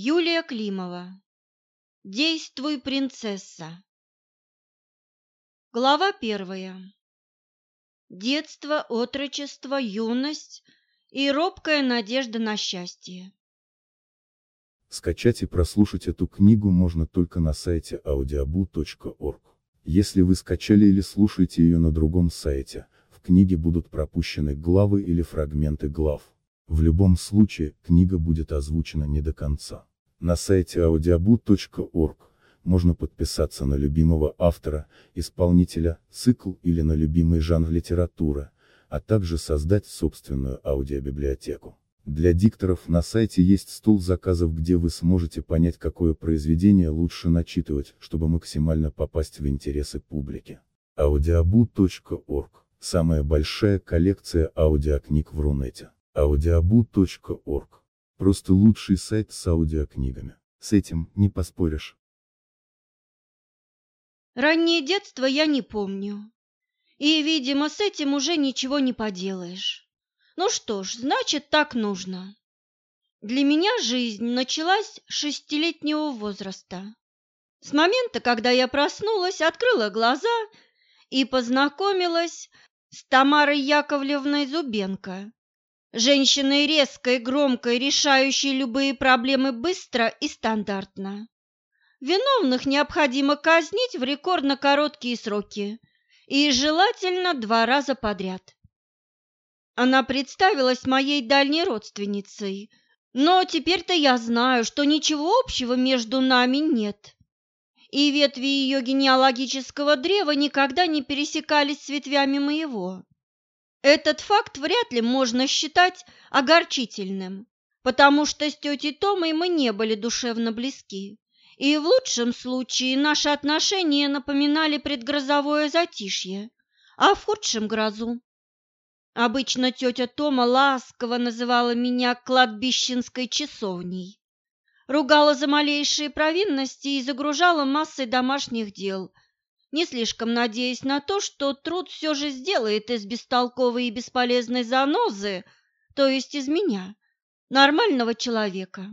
Юлия Климова. Действуй, принцесса. Глава первая. Детство, отрочество, юность и робкая надежда на счастье. Скачать и прослушать эту книгу можно только на сайте audiobu.org. Если вы скачали или слушаете ее на другом сайте, в книге будут пропущены главы или фрагменты глав. В любом случае, книга будет озвучена не до конца. На сайте audioboot.org можно подписаться на любимого автора, исполнителя, цикл или на любимый жанр литературы, а также создать собственную аудиобиблиотеку. Для дикторов на сайте есть стол заказов, где вы сможете понять, какое произведение лучше начитывать, чтобы максимально попасть в интересы публики. audioboot.org – самая большая коллекция аудиокниг в Рунете audiobu.org. Просто лучший сайт с аудиокнигами. С этим не поспоришь. Раннее детство я не помню. И, видимо, с этим уже ничего не поделаешь. Ну что ж, значит, так нужно. Для меня жизнь началась с шестилетнего возраста. С момента, когда я проснулась, открыла глаза и познакомилась с Тамарой Яковлевной Зубенко, Женщиной резкой, громкой, решающей любые проблемы быстро и стандартно. Виновных необходимо казнить в рекордно короткие сроки и желательно два раза подряд. Она представилась моей дальней родственницей, но теперь-то я знаю, что ничего общего между нами нет. И ветви ее генеалогического древа никогда не пересекались с ветвями моего. Этот факт вряд ли можно считать огорчительным, потому что с тетей Томой мы не были душевно близки, и в лучшем случае наши отношения напоминали предгрозовое затишье, а в худшем – грозу. Обычно тетя Тома ласково называла меня кладбищенской часовней, ругала за малейшие провинности и загружала массой домашних дел – не слишком надеясь на то, что труд все же сделает из бестолковой и бесполезной занозы, то есть из меня, нормального человека.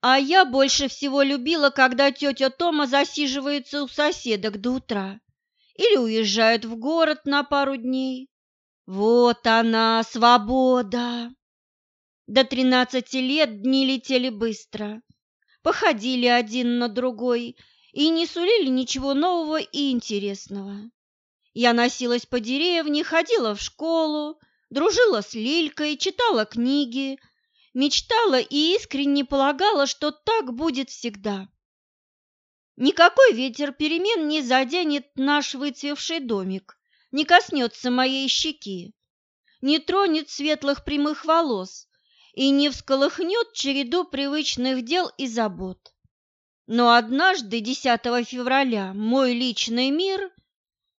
А я больше всего любила, когда тетя Тома засиживается у соседок до утра или уезжает в город на пару дней. Вот она, свобода! До тринадцати лет дни летели быстро, походили один на другой – и не сулили ничего нового и интересного. Я носилась по деревне, ходила в школу, дружила с Лилькой, читала книги, мечтала и искренне полагала, что так будет всегда. Никакой ветер перемен не заденет наш выцвевший домик, не коснется моей щеки, не тронет светлых прямых волос и не всколыхнет череду привычных дел и забот. Но однажды, 10 февраля, мой личный мир,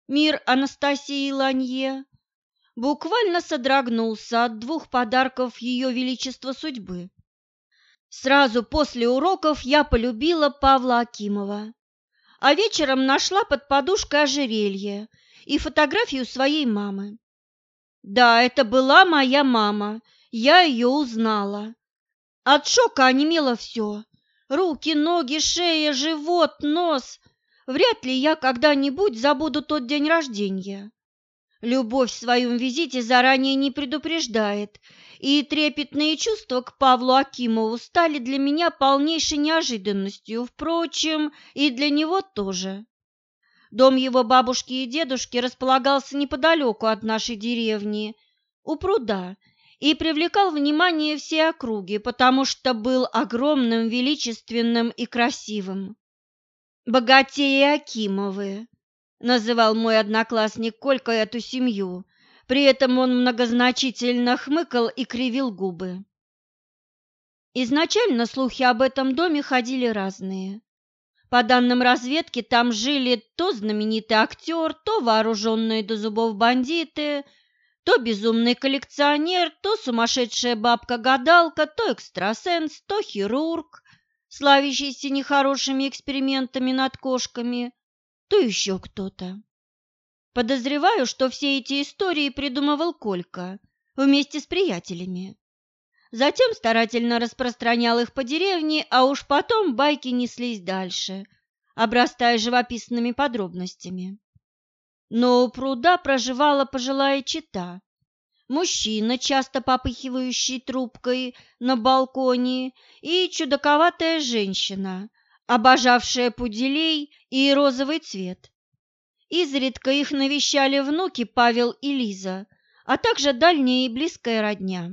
мир Анастасии Ланье, буквально содрогнулся от двух подарков Ее Величества судьбы. Сразу после уроков я полюбила Павла Акимова, а вечером нашла под подушкой ожерелье и фотографию своей мамы. Да, это была моя мама, я ее узнала. От шока онемело все – Руки, ноги, шея, живот, нос. Вряд ли я когда-нибудь забуду тот день рождения. Любовь в своем визите заранее не предупреждает, и трепетные чувства к Павлу Акимову стали для меня полнейшей неожиданностью, впрочем, и для него тоже. Дом его бабушки и дедушки располагался неподалеку от нашей деревни, у пруда, и привлекал внимание всей округи, потому что был огромным, величественным и красивым. «Богатеи Акимовы», — называл мой одноклассник Колька эту семью, при этом он многозначительно хмыкал и кривил губы. Изначально слухи об этом доме ходили разные. По данным разведки, там жили то знаменитый актер, то вооруженные до зубов бандиты — то безумный коллекционер, то сумасшедшая бабка-гадалка, то экстрасенс, то хирург, славящийся нехорошими экспериментами над кошками, то еще кто-то. Подозреваю, что все эти истории придумывал Колька вместе с приятелями. затем старательно распространял их по деревне, а уж потом байки неслись дальше, обрастая живописными подробностями. Но у пруда проживала пожилая чита. Мужчина, часто попыхивающий трубкой на балконе, и чудаковатая женщина, обожавшая пуделей и розовый цвет. Изредка их навещали внуки Павел и Лиза, а также дальняя и близкая родня.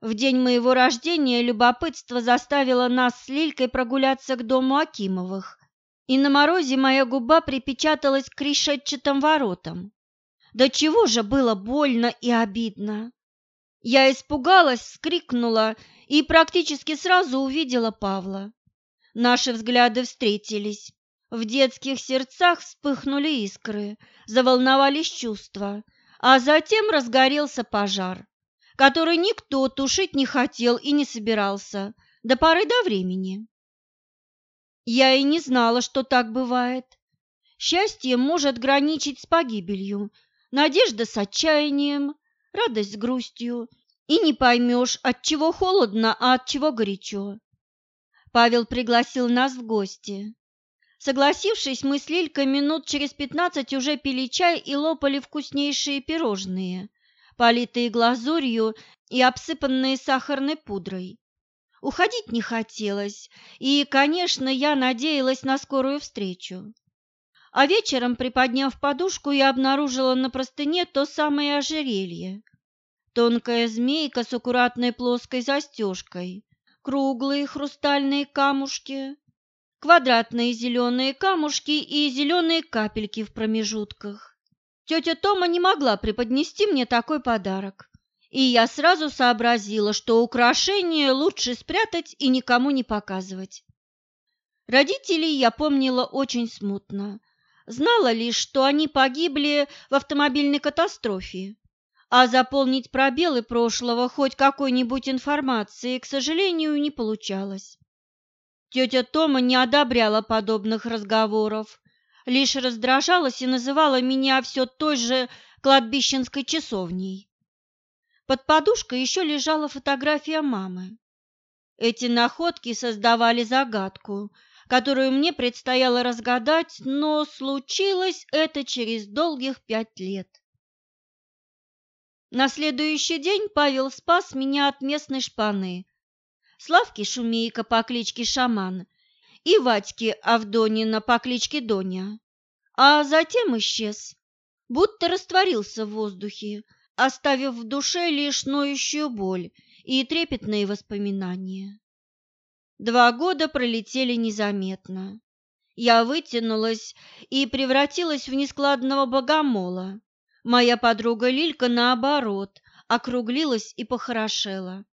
В день моего рождения любопытство заставило нас с Лилькой прогуляться к дому Акимовых, и на морозе моя губа припечаталась к решетчатым воротам. Да чего же было больно и обидно! Я испугалась, вскрикнула и практически сразу увидела Павла. Наши взгляды встретились. В детских сердцах вспыхнули искры, заволновались чувства, а затем разгорелся пожар, который никто тушить не хотел и не собирался до поры до времени. Я и не знала, что так бывает. Счастье может граничить с погибелью, надежда с отчаянием, радость с грустью, и не поймешь, от чего холодно, а от чего горячо. Павел пригласил нас в гости. Согласившись, мы с Лилькой минут через пятнадцать уже пили чай и лопали вкуснейшие пирожные, политые глазурью и обсыпанные сахарной пудрой. Уходить не хотелось, и, конечно, я надеялась на скорую встречу. А вечером, приподняв подушку, я обнаружила на простыне то самое ожерелье. Тонкая змейка с аккуратной плоской застежкой, круглые хрустальные камушки, квадратные зеленые камушки и зеленые капельки в промежутках. Тетя Тома не могла преподнести мне такой подарок, и я сразу сообразила, что украшение лучше спрятать и никому не показывать. Родителей я помнила очень смутно, Знала лишь, что они погибли в автомобильной катастрофе, а заполнить пробелы прошлого хоть какой-нибудь информацией, к сожалению, не получалось. Тетя Тома не одобряла подобных разговоров, лишь раздражалась и называла меня все той же кладбищенской часовней. Под подушкой еще лежала фотография мамы. Эти находки создавали загадку, которую мне предстояло разгадать, но случилось это через долгих пять лет. На следующий день Павел спас меня от местной шпаны, Славки Шумейка по кличке Шаман и Вадьки Авдонина по кличке Доня, а затем исчез, будто растворился в воздухе, оставив в душе лишь ноющую боль и трепетные воспоминания. Два года пролетели незаметно. Я вытянулась и превратилась в нескладного богомола. Моя подруга Лилька, наоборот, округлилась и похорошела.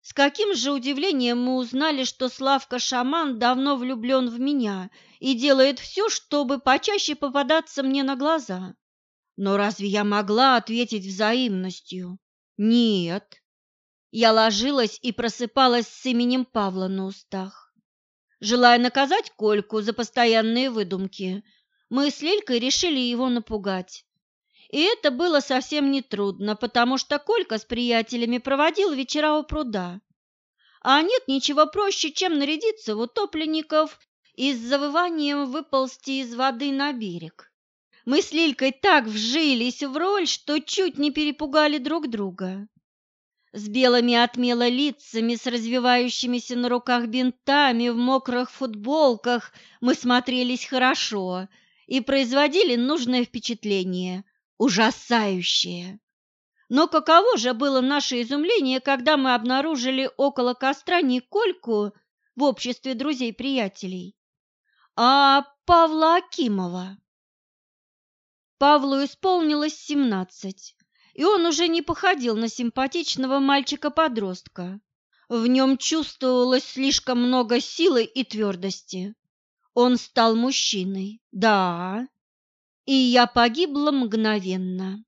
С каким же удивлением мы узнали, что Славка-шаман давно влюблен в меня и делает все, чтобы почаще попадаться мне на глаза. Но разве я могла ответить взаимностью? Нет. Я ложилась и просыпалась с именем Павла на устах. Желая наказать Кольку за постоянные выдумки, мы с Лилькой решили его напугать. И это было совсем нетрудно, потому что Колька с приятелями проводил вечера у пруда. А нет ничего проще, чем нарядиться в утопленников и с завыванием выползти из воды на берег. Мы с Лилькой так вжились в роль, что чуть не перепугали друг друга с белыми отмело лицами, с развивающимися на руках бинтами, в мокрых футболках мы смотрелись хорошо и производили нужное впечатление, ужасающее. Но каково же было наше изумление, когда мы обнаружили около костра не Кольку в обществе друзей-приятелей, а Павла Акимова. Павлу исполнилось семнадцать и он уже не походил на симпатичного мальчика-подростка. В нем чувствовалось слишком много силы и твердости. Он стал мужчиной, да, и я погибла мгновенно.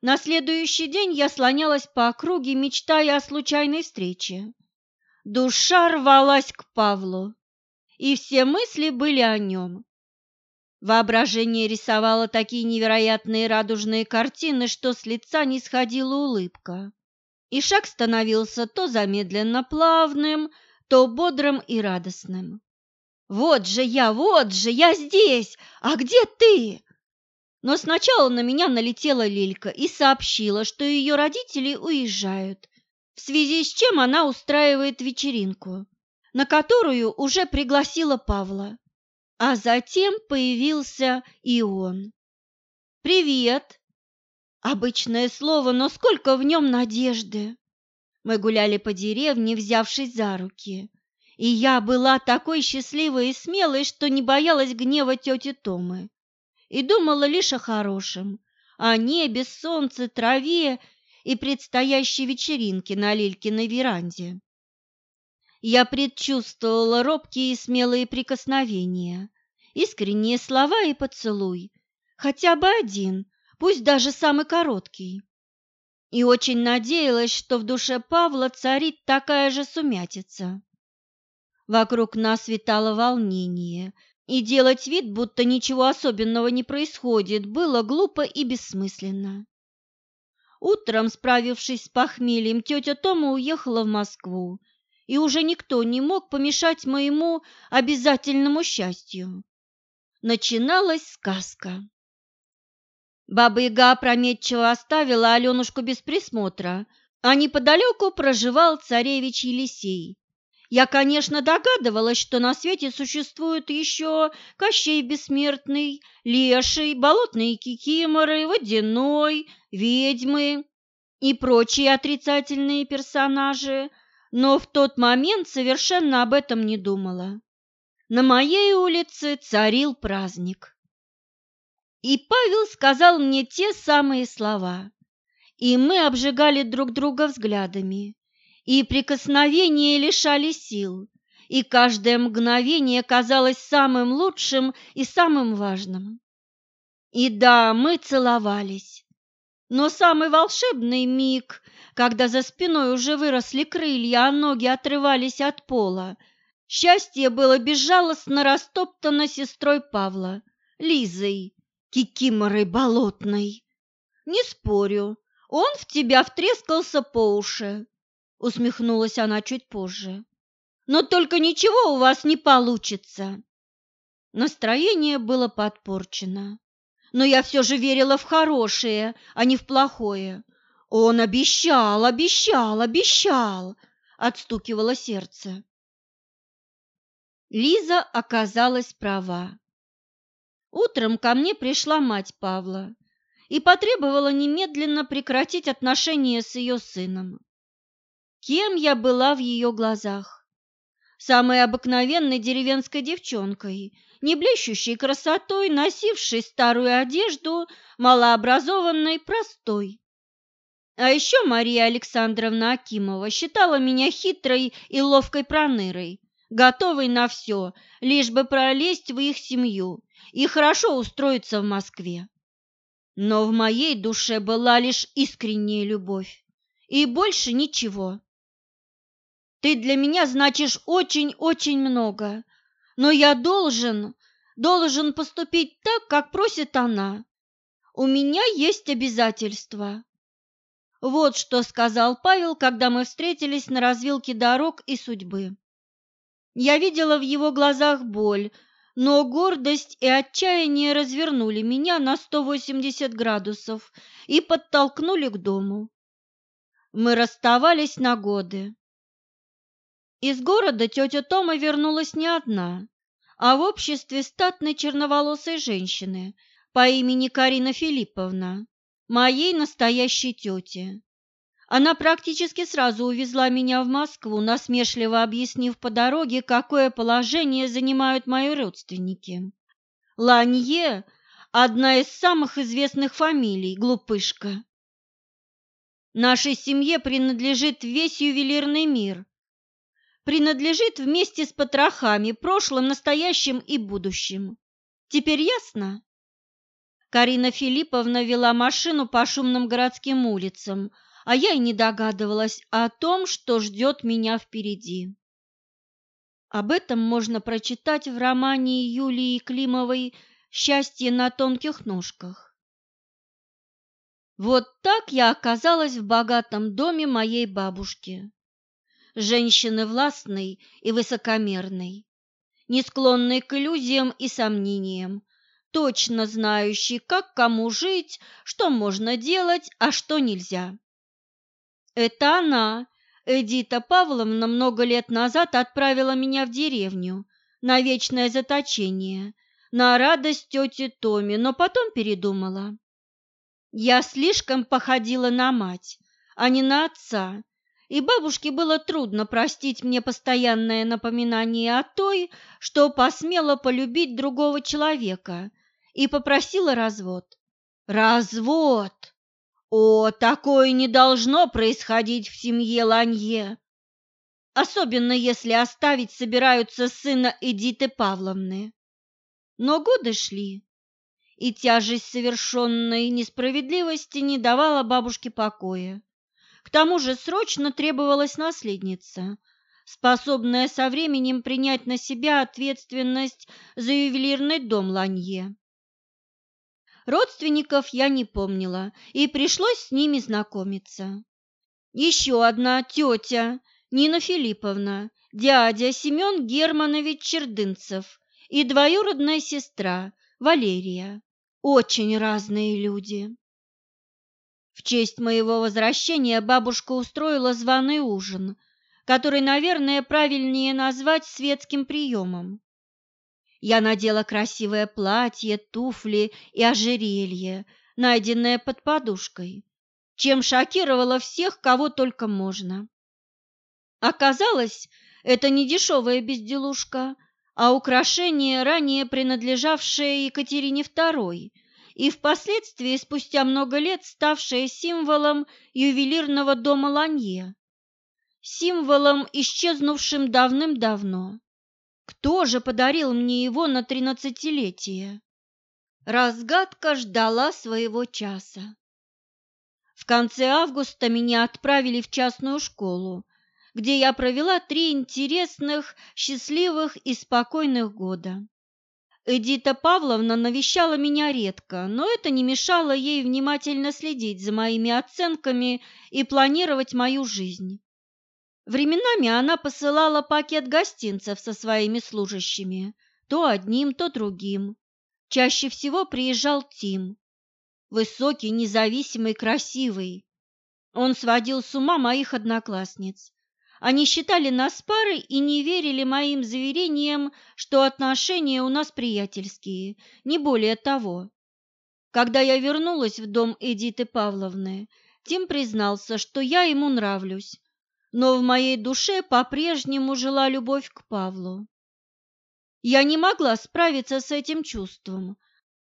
На следующий день я слонялась по округе, мечтая о случайной встрече. Душа рвалась к Павлу, и все мысли были о нем. Воображение рисовало такие невероятные радужные картины, что с лица не сходила улыбка. и шаг становился то замедленно плавным, то бодрым и радостным. «Вот же я, вот же, я здесь! А где ты?» Но сначала на меня налетела Лилька и сообщила, что ее родители уезжают, в связи с чем она устраивает вечеринку, на которую уже пригласила Павла. А затем появился и он. «Привет!» Обычное слово, но сколько в нем надежды. Мы гуляли по деревне, взявшись за руки. И я была такой счастливой и смелой, что не боялась гнева тети Томы. И думала лишь о хорошем, о небе, солнце, траве и предстоящей вечеринке на Лилькиной веранде. Я предчувствовала робкие и смелые прикосновения, искренние слова и поцелуй, хотя бы один, пусть даже самый короткий. И очень надеялась, что в душе Павла царит такая же сумятица. Вокруг нас витало волнение, и делать вид, будто ничего особенного не происходит, было глупо и бессмысленно. Утром, справившись с похмельем, тетя Тома уехала в Москву, и уже никто не мог помешать моему обязательному счастью. Начиналась сказка. Баба-яга опрометчиво оставила Аленушку без присмотра, а неподалеку проживал царевич Елисей. Я, конечно, догадывалась, что на свете существуют еще Кощей Бессмертный, Леший, болотные кикиморы, водяной, ведьмы и прочие отрицательные персонажи, но в тот момент совершенно об этом не думала. На моей улице царил праздник. И Павел сказал мне те самые слова, и мы обжигали друг друга взглядами, и прикосновения лишали сил, и каждое мгновение казалось самым лучшим и самым важным. И да, мы целовались, но самый волшебный миг, когда за спиной уже выросли крылья, а ноги отрывались от пола, счастье было безжалостно растоптано сестрой Павла, Лизой, кикиморой болотной. Не спорю, он в тебя втрескался по уши, усмехнулась она чуть позже. Но только ничего у вас не получится. Настроение было подпорчено, но я все же верила в хорошее, а не в плохое. Он обещал, обещал, обещал, отстукивало сердце. Лиза оказалась права. Утром ко мне пришла мать Павла и потребовала немедленно прекратить отношения с ее сыном. Кем я была в ее глазах? Самой обыкновенной деревенской девчонкой, не блещущей красотой, носившей старую одежду, малообразованной, простой. А еще Мария Александровна Акимова считала меня хитрой и ловкой пронырой, готовой на все, лишь бы пролезть в их семью и хорошо устроиться в Москве. Но в моей душе была лишь искренняя любовь, и больше ничего. Ты для меня значишь очень-очень много, но я должен, должен поступить так, как просит она. У меня есть обязательства. Вот что сказал Павел, когда мы встретились на развилке дорог и судьбы. Я видела в его глазах боль, но гордость и отчаяние развернули меня на 180 градусов и подтолкнули к дому. Мы расставались на годы. Из города тетя Тома вернулась не одна, а в обществе статной черноволосой женщины по имени Карина Филипповна, моей настоящей тети. Она практически сразу увезла меня в Москву, насмешливо объяснив по дороге, какое положение занимают мои родственники. Ланье – одна из самых известных фамилий, глупышка. Нашей семье принадлежит весь ювелирный мир. Принадлежит вместе с потрохами, прошлым, настоящим и будущим. Теперь ясно? Карина Филипповна вела машину по шумным городским улицам – а я и не догадывалась о том, что ждет меня впереди. Об этом можно прочитать в романе Юлии Климовой «Счастье на тонких ножках». Вот так я оказалась в богатом доме моей бабушки. Женщины властной и высокомерной, не склонной к иллюзиям и сомнениям, точно знающей, как кому жить, что можно делать, а что нельзя. Это она, Эдита Павловна, много лет назад отправила меня в деревню на вечное заточение, на радость тете Томи, но потом передумала. Я слишком походила на мать, а не на отца, и бабушке было трудно простить мне постоянное напоминание о той, что посмела полюбить другого человека, и попросила развод. Развод! О, такое не должно происходить в семье Ланье, особенно если оставить собираются сына Эдиты Павловны. Но годы шли, и тяжесть совершенной несправедливости не давала бабушке покоя. К тому же срочно требовалась наследница, способная со временем принять на себя ответственность за ювелирный дом Ланье. Родственников я не помнила, и пришлось с ними знакомиться. Еще одна тетя, Нина Филипповна, дядя Семен Германович Чердынцев и двоюродная сестра Валерия. Очень разные люди. В честь моего возвращения бабушка устроила званый ужин, который, наверное, правильнее назвать светским приемом. Я надела красивое платье, туфли и ожерелье, найденное под подушкой, чем шокировала всех, кого только можно. Оказалось, это не дешевая безделушка, а украшение, ранее принадлежавшее Екатерине II и впоследствии, спустя много лет, ставшее символом ювелирного дома Ланье, символом, исчезнувшим давным-давно. Кто же подарил мне его на тринадцатилетие? Разгадка ждала своего часа. В конце августа меня отправили в частную школу, где я провела три интересных, счастливых и спокойных года. Эдита Павловна навещала меня редко, но это не мешало ей внимательно следить за моими оценками и планировать мою жизнь. Временами она посылала пакет гостинцев со своими служащими, то одним, то другим. Чаще всего приезжал Тим. Высокий, независимый, красивый. Он сводил с ума моих одноклассниц. Они считали нас парой и не верили моим заверениям, что отношения у нас приятельские, не более того. Когда я вернулась в дом Эдиты Павловны, Тим признался, что я ему нравлюсь, но в моей душе по-прежнему жила любовь к Павлу. Я не могла справиться с этим чувством,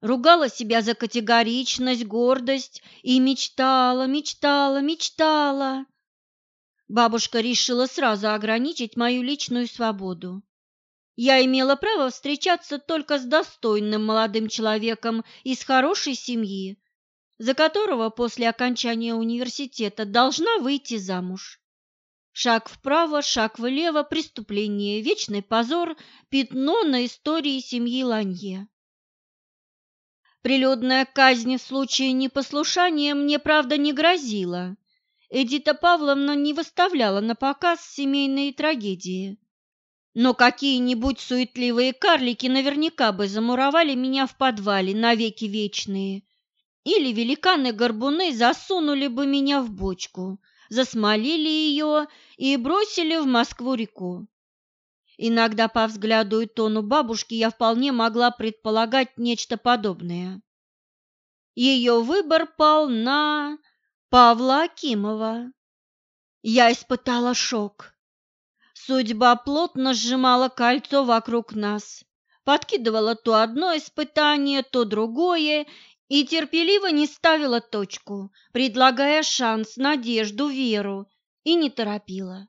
ругала себя за категоричность, гордость и мечтала, мечтала, мечтала Бабушка решила сразу ограничить мою личную свободу. Я имела право встречаться только с достойным молодым человеком из хорошей семьи, за которого после окончания университета должна выйти замуж. Шаг вправо, шаг влево, преступление, вечный позор, пятно на истории семьи Ланье. Прилюдная казнь в случае непослушания мне, правда, не грозила. Эдита Павловна не выставляла на показ семейные трагедии. Но какие-нибудь суетливые карлики наверняка бы замуровали меня в подвале навеки вечные. Или великаны-горбуны засунули бы меня в бочку, засмолили ее и бросили в Москву-реку. Иногда по взгляду и тону бабушки я вполне могла предполагать нечто подобное. Ее выбор пал на Павла Акимова. Я испытала шок. Судьба плотно сжимала кольцо вокруг нас, подкидывала то одно испытание, то другое и терпеливо не ставила точку, предлагая шанс, надежду, веру, и не торопила.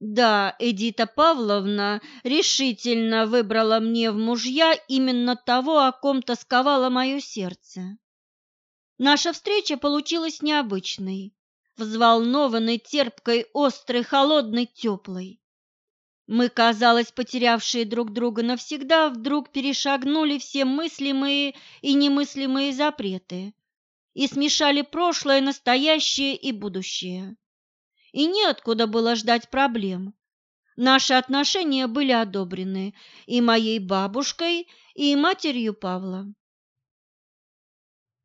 Да, Эдита Павловна решительно выбрала мне в мужья именно того, о ком тосковало мое сердце. Наша встреча получилась необычной, взволнованной, терпкой, острой, холодной, теплой. Мы, казалось, потерявшие друг друга навсегда, вдруг перешагнули все мыслимые и немыслимые запреты, и смешали прошлое, настоящее и будущее. И неоткуда было ждать проблем. Наши отношения были одобрены и моей бабушкой, и матерью Павла.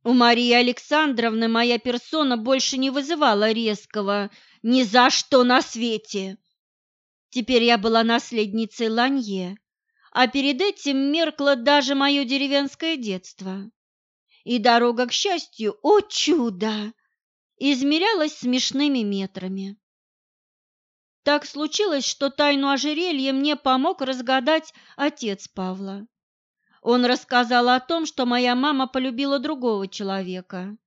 У Марии Александровны моя персона больше не вызывала резкого «ни за что на свете». Теперь я была наследницей Ланье, а перед этим меркло даже мое деревенское детство. И дорога к счастью, о чудо, измерялась смешными метрами. Так случилось, что тайну ожерелья мне помог разгадать отец Павла. Он рассказал о том, что моя мама полюбила другого человека.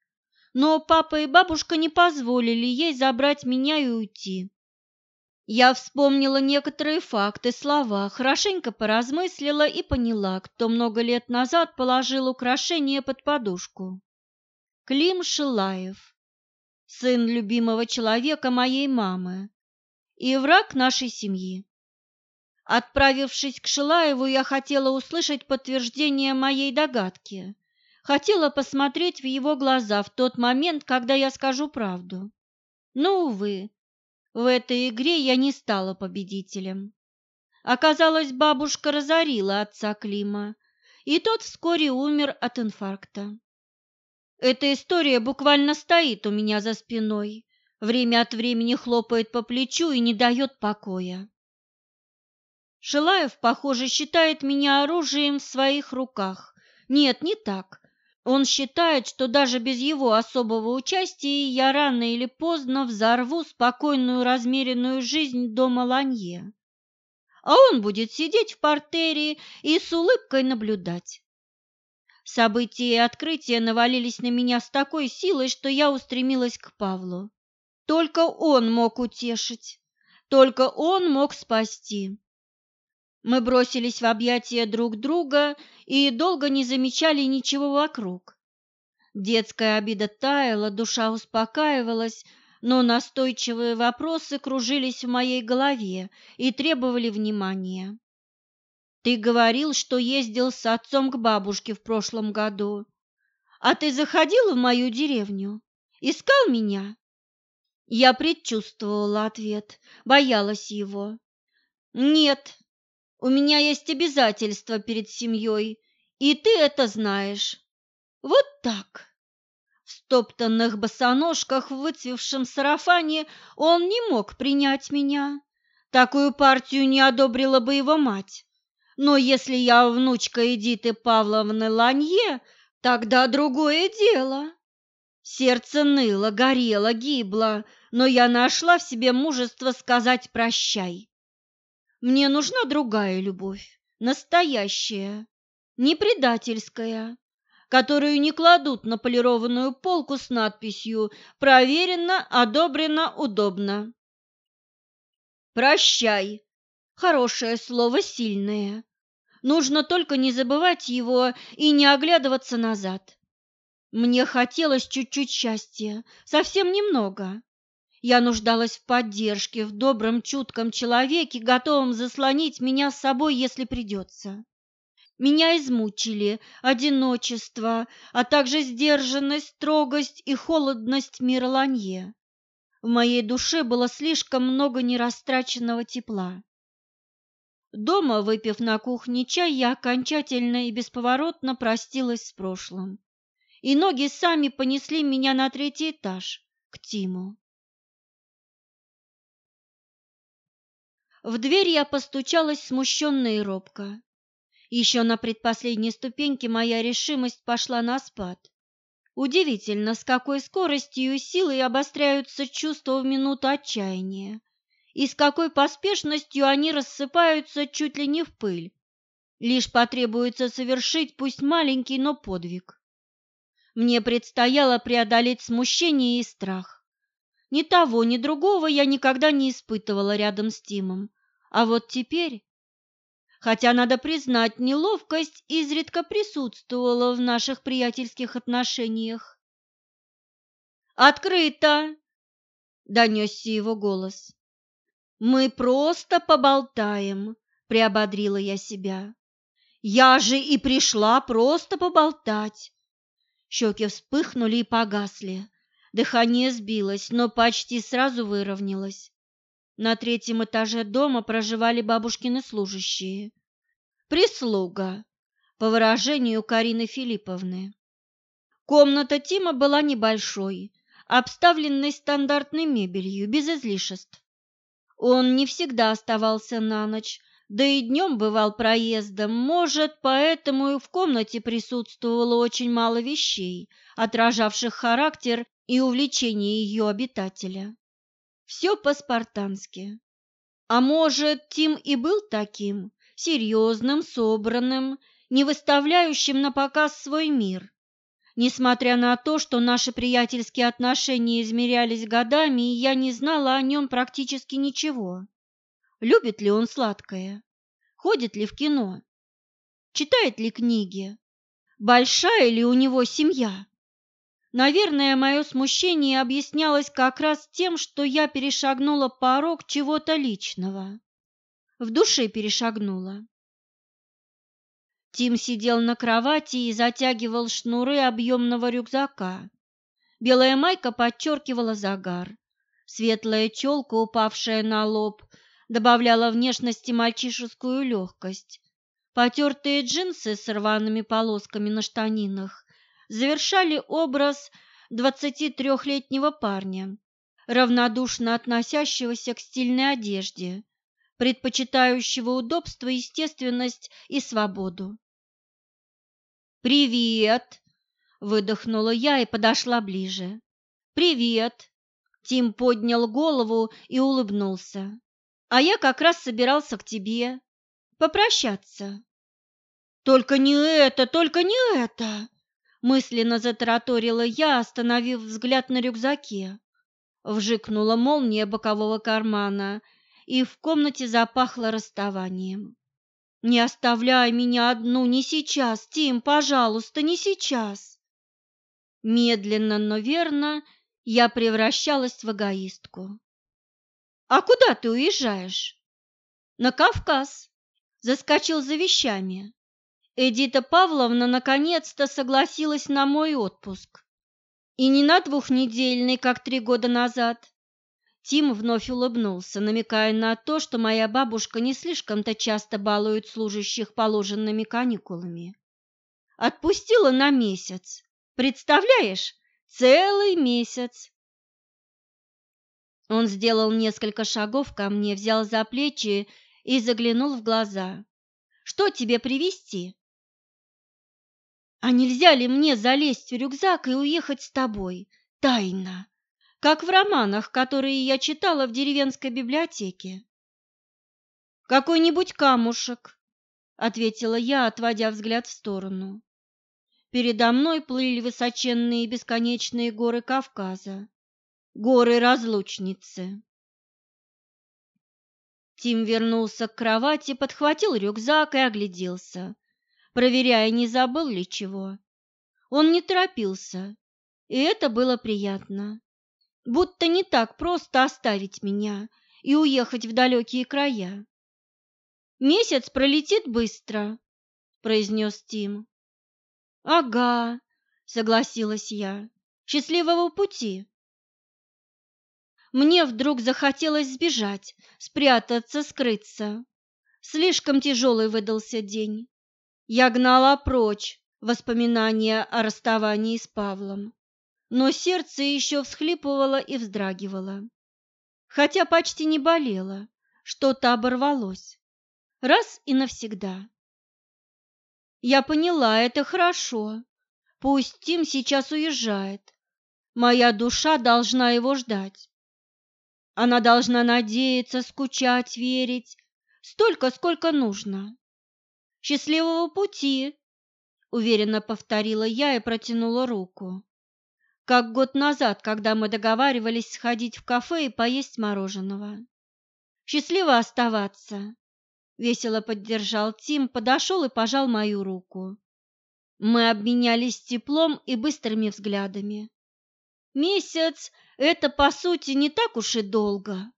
Но папа и бабушка не позволили ей забрать меня и уйти. Я вспомнила некоторые факты, слова, хорошенько поразмыслила и поняла, кто много лет назад положил украшение под подушку. Клим Шилаев, сын любимого человека моей мамы и враг нашей семьи. Отправившись к Шилаеву, я хотела услышать подтверждение моей догадки. Хотела посмотреть в его глаза в тот момент, когда я скажу правду. Но, увы, в этой игре я не стала победителем. Оказалось, бабушка разорила отца Клима, и тот вскоре умер от инфаркта. Эта история буквально стоит у меня за спиной, время от времени хлопает по плечу и не дает покоя. Шилаев, похоже, считает меня оружием в своих руках. Нет, не так. Он считает, что даже без его особого участия я рано или поздно взорву спокойную размеренную жизнь дома Ланье. А он будет сидеть в портере и с улыбкой наблюдать. События и открытия навалились на меня с такой силой, что я устремилась к Павлу. Только он мог утешить, только он мог спасти. Мы бросились в объятия друг друга и долго не замечали ничего вокруг. Детская обида таяла, душа успокаивалась, но настойчивые вопросы кружились в моей голове и требовали внимания. «Ты говорил, что ездил с отцом к бабушке в прошлом году. А ты заходил в мою деревню? Искал меня?» Я предчувствовала ответ, боялась его. «Нет, у меня есть обязательства перед семьей, и ты это знаешь. Вот так. В стоптанных босоножках в выцвевшем сарафане он не мог принять меня. Такую партию не одобрила бы его мать. Но если я внучка Эдиты Павловны Ланье, тогда другое дело. Сердце ныло, горело, гибло, но я нашла в себе мужество сказать «прощай». Мне нужна другая любовь, настоящая, не предательская, которую не кладут на полированную полку с надписью «Проверено, одобрено, удобно». «Прощай» – хорошее слово, сильное. Нужно только не забывать его и не оглядываться назад. Мне хотелось чуть-чуть счастья, совсем немного. Я нуждалась в поддержке, в добром, чутком человеке, готовом заслонить меня с собой, если придется. Меня измучили одиночество, а также сдержанность, строгость и холодность мира Ланье. В моей душе было слишком много нерастраченного тепла. Дома, выпив на кухне чай, я окончательно и бесповоротно простилась с прошлым. И ноги сами понесли меня на третий этаж, к Тиму. В дверь я постучалась смущенно и робко. Еще на предпоследней ступеньке моя решимость пошла на спад. Удивительно, с какой скоростью и силой обостряются чувства в минуту отчаяния, и с какой поспешностью они рассыпаются чуть ли не в пыль. Лишь потребуется совершить пусть маленький, но подвиг. Мне предстояло преодолеть смущение и страх. Ни того, ни другого я никогда не испытывала рядом с Тимом, а вот теперь, хотя, надо признать, неловкость изредка присутствовала в наших приятельских отношениях. «Открыто!» — донесся его голос. «Мы просто поболтаем», — приободрила я себя. «Я же и пришла просто поболтать. Щеки вспыхнули и погасли. Дыхание сбилось, но почти сразу выровнялось. На третьем этаже дома проживали бабушкины служащие. Прислуга, по выражению Карины Филипповны. Комната Тима была небольшой, обставленной стандартной мебелью, без излишеств. Он не всегда оставался на ночь, да и днем бывал проездом, может, поэтому и в комнате присутствовало очень мало вещей, отражавших характер и увлечение ее обитателя. Все по-спартански. А может, Тим и был таким, серьезным, собранным, не выставляющим на показ свой мир. Несмотря на то, что наши приятельские отношения измерялись годами, и я не знала о нем практически ничего. Любит ли он сладкое? Ходит ли в кино? Читает ли книги? Большая ли у него семья? Наверное, мое смущение объяснялось как раз тем, что я перешагнула порог чего-то личного. В душе перешагнула. Тим сидел на кровати и затягивал шнуры объемного рюкзака. Белая майка подчеркивала загар. Светлая челка, упавшая на лоб, добавляла внешности мальчишескую легкость. Потертые джинсы с рваными полосками на штанинах завершали образ двадцати трехлетнего парня, равнодушно относящегося к стильной одежде, предпочитающего удобство, естественность и свободу. «Привет!» – выдохнула я и подошла ближе. «Привет!» – Тим поднял голову и улыбнулся. «А я как раз собирался к тебе попрощаться». «Только не это, только не это!» – мысленно затараторила я, остановив взгляд на рюкзаке. Вжикнула молния бокового кармана, и в комнате запахло расставанием. Не оставляй меня одну, не сейчас, Тим, пожалуйста, не сейчас. Медленно, но верно я превращалась в эгоистку. А куда ты уезжаешь? На Кавказ. Заскочил за вещами. Эдита Павловна наконец-то согласилась на мой отпуск. И не на двухнедельный, как три года назад, Тим вновь улыбнулся, намекая на то, что моя бабушка не слишком-то часто балует служащих положенными каникулами. Отпустила на месяц. Представляешь? Целый месяц. Он сделал несколько шагов ко мне, взял за плечи и заглянул в глаза. Что тебе привезти? А нельзя ли мне залезть в рюкзак и уехать с тобой? Тайно как в романах, которые я читала в деревенской библиотеке. «Какой-нибудь камушек», — ответила я, отводя взгляд в сторону. Передо мной плыли высоченные бесконечные горы Кавказа, горы-разлучницы. Тим вернулся к кровати, подхватил рюкзак и огляделся, проверяя, не забыл ли чего. Он не торопился, и это было приятно будто не так просто оставить меня и уехать в далекие края. «Месяц пролетит быстро», — произнес Тим. «Ага», — согласилась я. «Счастливого пути!» Мне вдруг захотелось сбежать, спрятаться, скрыться. Слишком тяжелый выдался день. Я гнала прочь воспоминания о расставании с Павлом но сердце еще всхлипывало и вздрагивало. Хотя почти не болело, что-то оборвалось. Раз и навсегда. Я поняла, это хорошо. Пусть Тим сейчас уезжает. Моя душа должна его ждать. Она должна надеяться, скучать, верить. Столько, сколько нужно. «Счастливого пути!» — уверенно повторила я и протянула руку как год назад, когда мы договаривались сходить в кафе и поесть мороженого. Счастливо оставаться, весело поддержал Тим, подошел и пожал мою руку. Мы обменялись теплом и быстрыми взглядами. Месяц – это, по сути, не так уж и долго.